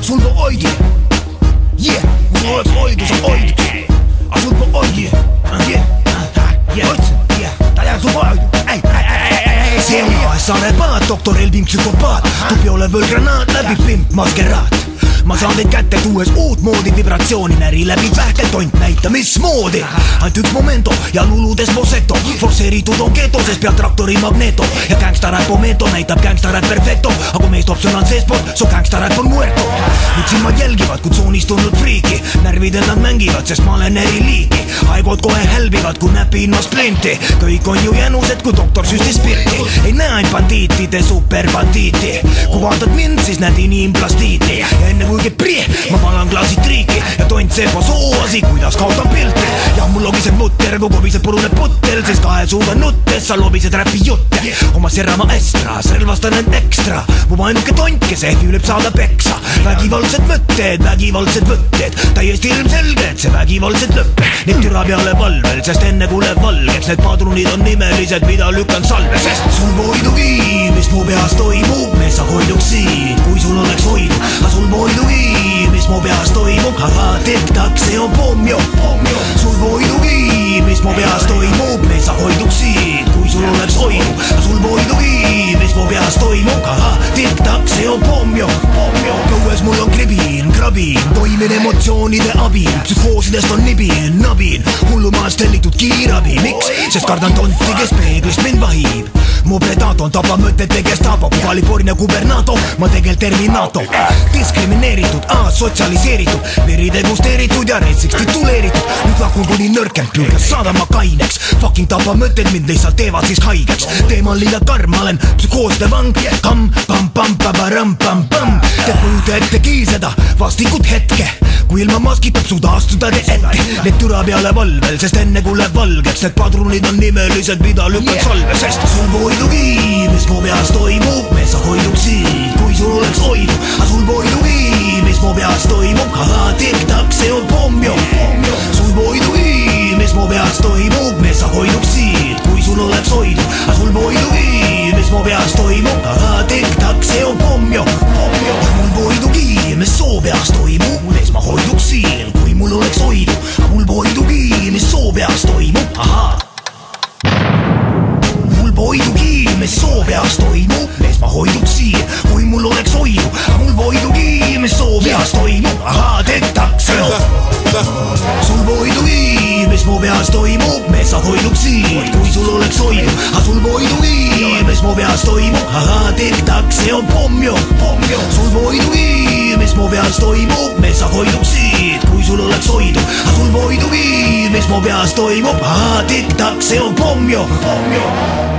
sul ma hoidi Yeah, mul oleks hoidu, sa hoiduks aga sul ma hoidi Yeah, yeah, ta jääb ma hoidu Ei, ei, ei, ei, ei, see on Saare paat, doktor Elving psühhopaat. Tub joole võlgranaat läbi pimp maskeraat ma saan teid kätte tuues uutmoodi vibratsiooni. Näri läbi pähkeltont näita mismoodi. Ainult üks momento ja luludes boseto forsseeritud on geto sest peab traktori magneto. Ja gängsta räpp on meto näitab gängsta räpp perfecto. Aga kui mees toob sõnad seestpoolt su gängsta räpp on muerto. Nüüd silmad jälgivad kui tsoonis tulnud friiki. Närvidel nad mängivad sest ma olen eri liiki. Aegud kohe hälbivad kui näpin ma splinti. Kõik on ju jänused kui doktor süstis spirti ei näe ainult bandiitide superbandiiti. Kui vaatad mind siis näed inimplastiiti. Ja enne kui kuigi prii, ma palan klaasid triiki ja tont seeba sooasi, kuidas kaotan pilti ja mul logiseb mutter, kui kobiseb puruneb putter, sest kahe suuga nuttes sa lobised räpi jutte. oma serra ma estras, relvastan end ekstra, mu ainuke tont, kes ehvi üleb saada peksa. vägivaldsed mõtted, vägivaldsed võtted, täiesti ilmselge, et see vägivaldselt lõpeb. Need türa peale valvel, sest enne kui läheb valgeks, need padrunid on nimelised, mida lükkan salve, sest sul hoidu toimub, aga tiktak, see on pomm ju, sul viib, mis mu peas toimub, mees sa hoiduks siit, kui sul oleks hoidu, sul viib, mis mu peas toimub, aga tiktak, see on pomm ju, õues mul on kribin, krabin, toimin emotsioonide abil, psühhoosidest on nibin, nabin, hullumaast tellitud kiirabi, miks, sest kardan tonti, kes peeglist mind vahib mu predator tapab mõtete Gestapo, California kubernator, ma tegelikult Terminator. diskrimineeritud, sotsialiseeritud, veri degusteeritud ja retsiks tituleeritud. nüüd lahkun kuni nõrkem, püüan saada ma kaineks. Fucking tapab mõtted mind lihtsalt teevad siis haigeks. teema on liiga karm, ma olen psühhooside vang. kamm, pamm, pamm, pabaram, pamm, pamm. Te kujuta ettegi seda vastikut hetke kui ilma maskita suuda astuda te ette Need türa peale valvel, sest enne kui läheb valgeks Need padrunid on nimelised, mida lükkad yeah. salve Sest peas toimub ahah hoidugi, mis soo peas toimub, mees ma hoiduks siin, kui mul oleks hoidu, aga mul hoidugi, mis soo peas toimub, ahaa, tettaks sul hoidugi, mis mu peas toimub, mees sa hoiduks siin, kui sul oleks hoidu, aga sul hoidugi, mis mu peas toimub, ahaa, tettaks, see on pomm ju, sul hoidugi, mis mu peas toimub, mees sa hoiduks siin, kui sul oleks hoidu, aga sul hoidugi, mis mu peas toimub, ahaa, tiktak, see on pomm ju, pomm ju